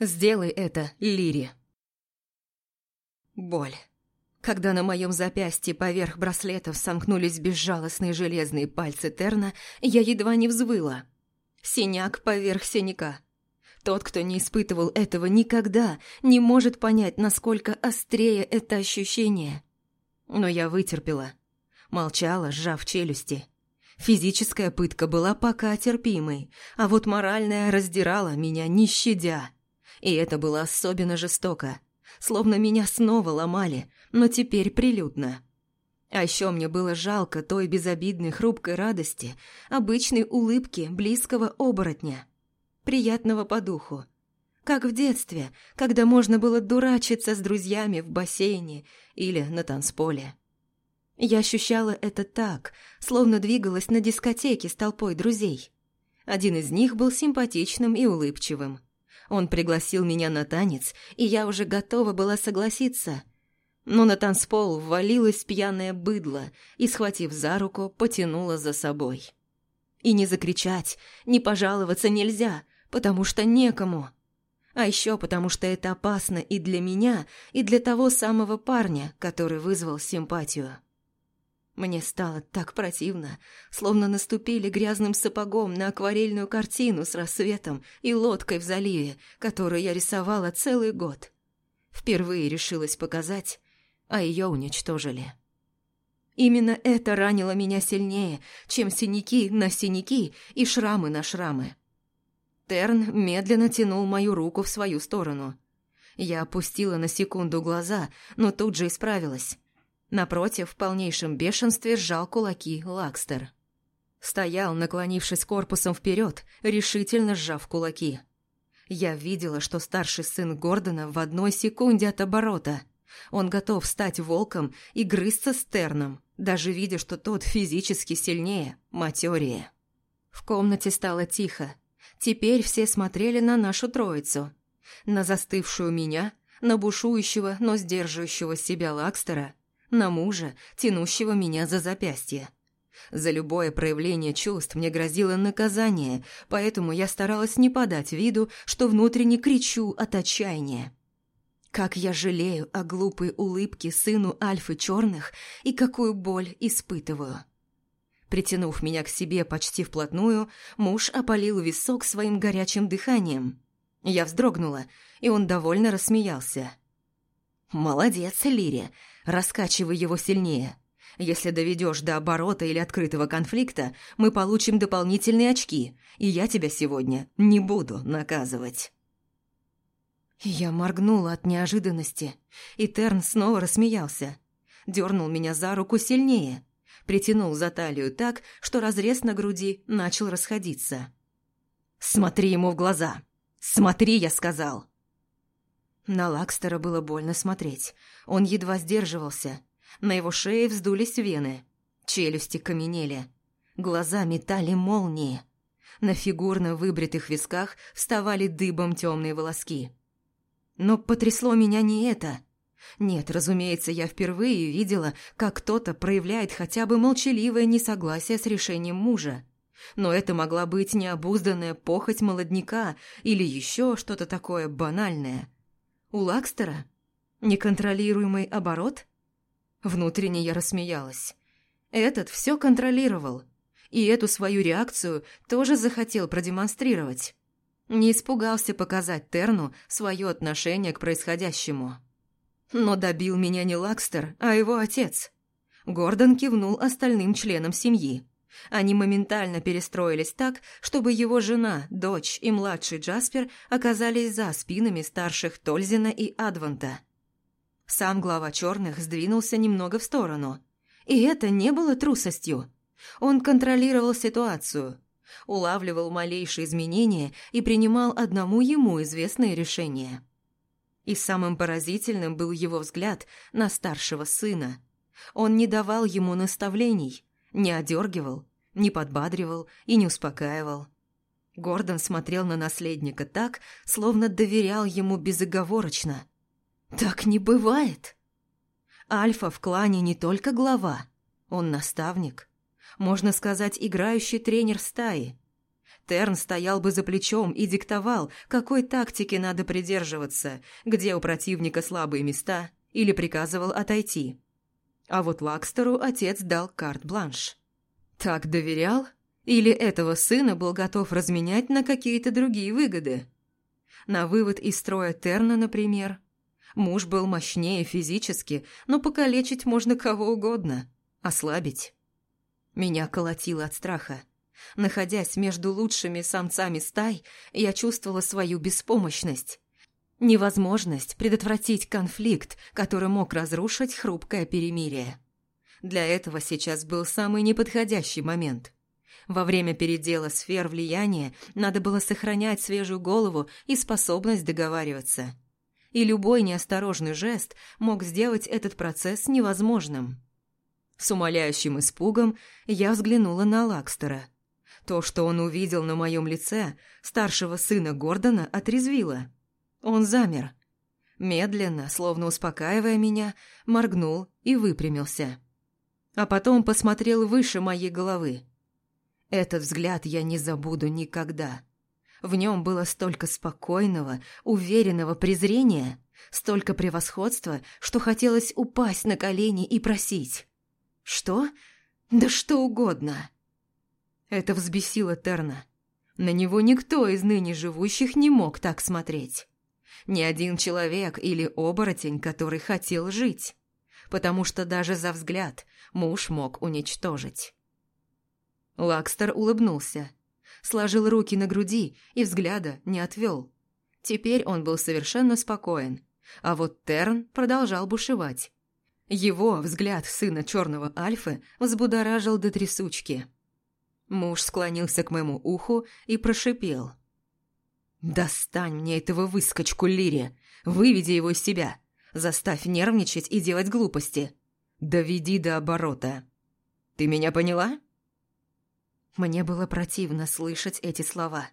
Сделай это, Лири. Боль. Когда на моем запястье поверх браслетов сомкнулись безжалостные железные пальцы Терна, я едва не взвыла. Синяк поверх синяка. Тот, кто не испытывал этого никогда, не может понять, насколько острее это ощущение. Но я вытерпела. Молчала, сжав челюсти. Физическая пытка была пока терпимой, а вот моральная раздирала меня не щадя. И это было особенно жестоко. Словно меня снова ломали, но теперь прилюдно. А еще мне было жалко той безобидной хрупкой радости, обычной улыбки близкого оборотня. Приятного по духу. Как в детстве, когда можно было дурачиться с друзьями в бассейне или на танцполе. Я ощущала это так, словно двигалась на дискотеке с толпой друзей. Один из них был симпатичным и улыбчивым. Он пригласил меня на танец, и я уже готова была согласиться. Но на танцпол ввалилась пьяное быдло и, схватив за руку, потянула за собой. И не закричать, не пожаловаться нельзя, потому что некому. А еще потому что это опасно и для меня, и для того самого парня, который вызвал симпатию. Мне стало так противно, словно наступили грязным сапогом на акварельную картину с рассветом и лодкой в заливе, которую я рисовала целый год. Впервые решилась показать, а ее уничтожили. Именно это ранило меня сильнее, чем синяки на синяки и шрамы на шрамы. Терн медленно тянул мою руку в свою сторону. Я опустила на секунду глаза, но тут же исправилась. Напротив, в полнейшем бешенстве сжал кулаки Лакстер. Стоял, наклонившись корпусом вперед, решительно сжав кулаки. Я видела, что старший сын Гордона в одной секунде от оборота. Он готов стать волком и грызться с Терном, даже видя, что тот физически сильнее, матерее. В комнате стало тихо. Теперь все смотрели на нашу троицу. На застывшую меня, на бушующего, но сдерживающего себя Лакстера на мужа, тянущего меня за запястье. За любое проявление чувств мне грозило наказание, поэтому я старалась не подать виду, что внутренне кричу от отчаяния. Как я жалею о глупой улыбке сыну Альфы Черных и какую боль испытываю. Притянув меня к себе почти вплотную, муж опалил висок своим горячим дыханием. Я вздрогнула, и он довольно рассмеялся. «Молодец, Лири, раскачивай его сильнее. Если доведешь до оборота или открытого конфликта, мы получим дополнительные очки, и я тебя сегодня не буду наказывать». Я моргнула от неожиданности, и Терн снова рассмеялся. Дернул меня за руку сильнее, притянул за талию так, что разрез на груди начал расходиться. «Смотри ему в глаза! Смотри, я сказал!» На Лакстера было больно смотреть. Он едва сдерживался. На его шее вздулись вены. Челюсти каменели. Глаза метали молнии. На фигурно выбритых висках вставали дыбом темные волоски. Но потрясло меня не это. Нет, разумеется, я впервые видела, как кто-то проявляет хотя бы молчаливое несогласие с решением мужа. Но это могла быть необузданная похоть молодняка или еще что-то такое банальное – у Лакстера? Неконтролируемый оборот? Внутренне я рассмеялась. Этот все контролировал. И эту свою реакцию тоже захотел продемонстрировать. Не испугался показать Терну свое отношение к происходящему. Но добил меня не Лакстер, а его отец. Гордон кивнул остальным членам семьи. Они моментально перестроились так, чтобы его жена, дочь и младший Джаспер оказались за спинами старших Тользина и Адванта. Сам глава черных сдвинулся немного в сторону. И это не было трусостью. Он контролировал ситуацию, улавливал малейшие изменения и принимал одному ему известные решения. И самым поразительным был его взгляд на старшего сына. Он не давал ему наставлений, не одергивал, не подбадривал и не успокаивал. Гордон смотрел на наследника так, словно доверял ему безоговорочно. «Так не бывает!» Альфа в клане не только глава, он наставник. Можно сказать, играющий тренер стаи. Терн стоял бы за плечом и диктовал, какой тактики надо придерживаться, где у противника слабые места, или приказывал отойти. А вот Лакстеру отец дал карт-бланш. Так доверял? Или этого сына был готов разменять на какие-то другие выгоды? На вывод из строя Терна, например. Муж был мощнее физически, но покалечить можно кого угодно. Ослабить. Меня колотило от страха. Находясь между лучшими самцами стай, я чувствовала свою беспомощность. Невозможность предотвратить конфликт, который мог разрушить хрупкое перемирие. Для этого сейчас был самый неподходящий момент. Во время передела сфер влияния надо было сохранять свежую голову и способность договариваться. И любой неосторожный жест мог сделать этот процесс невозможным. С умоляющим испугом я взглянула на Лакстера. То, что он увидел на моем лице, старшего сына Гордона отрезвило. Он замер. Медленно, словно успокаивая меня, моргнул и выпрямился. А потом посмотрел выше моей головы. Этот взгляд я не забуду никогда. В нем было столько спокойного, уверенного презрения, столько превосходства, что хотелось упасть на колени и просить. Что? Да что угодно. Это взбесило Терна. На него никто из ныне живущих не мог так смотреть. Ни один человек или оборотень, который хотел жить. Потому что даже за взгляд муж мог уничтожить. Лакстер улыбнулся, сложил руки на груди и взгляда не отвел. Теперь он был совершенно спокоен, а вот Терн продолжал бушевать. Его взгляд сына черного Альфы взбудоражил до трясучки. Муж склонился к моему уху и прошипел. «Достань мне этого выскочку, Лири! Выведи его из себя! Заставь нервничать и делать глупости! Доведи до оборота! Ты меня поняла?» Мне было противно слышать эти слова.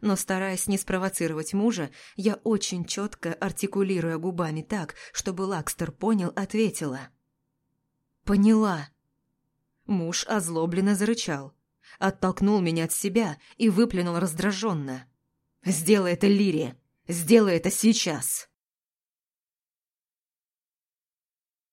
Но, стараясь не спровоцировать мужа, я очень четко, артикулируя губами так, чтобы Лакстер понял, ответила. «Поняла». Муж озлобленно зарычал, оттолкнул меня от себя и выплюнул раздраженно. «Сделай это, Лири! Сделай это сейчас!»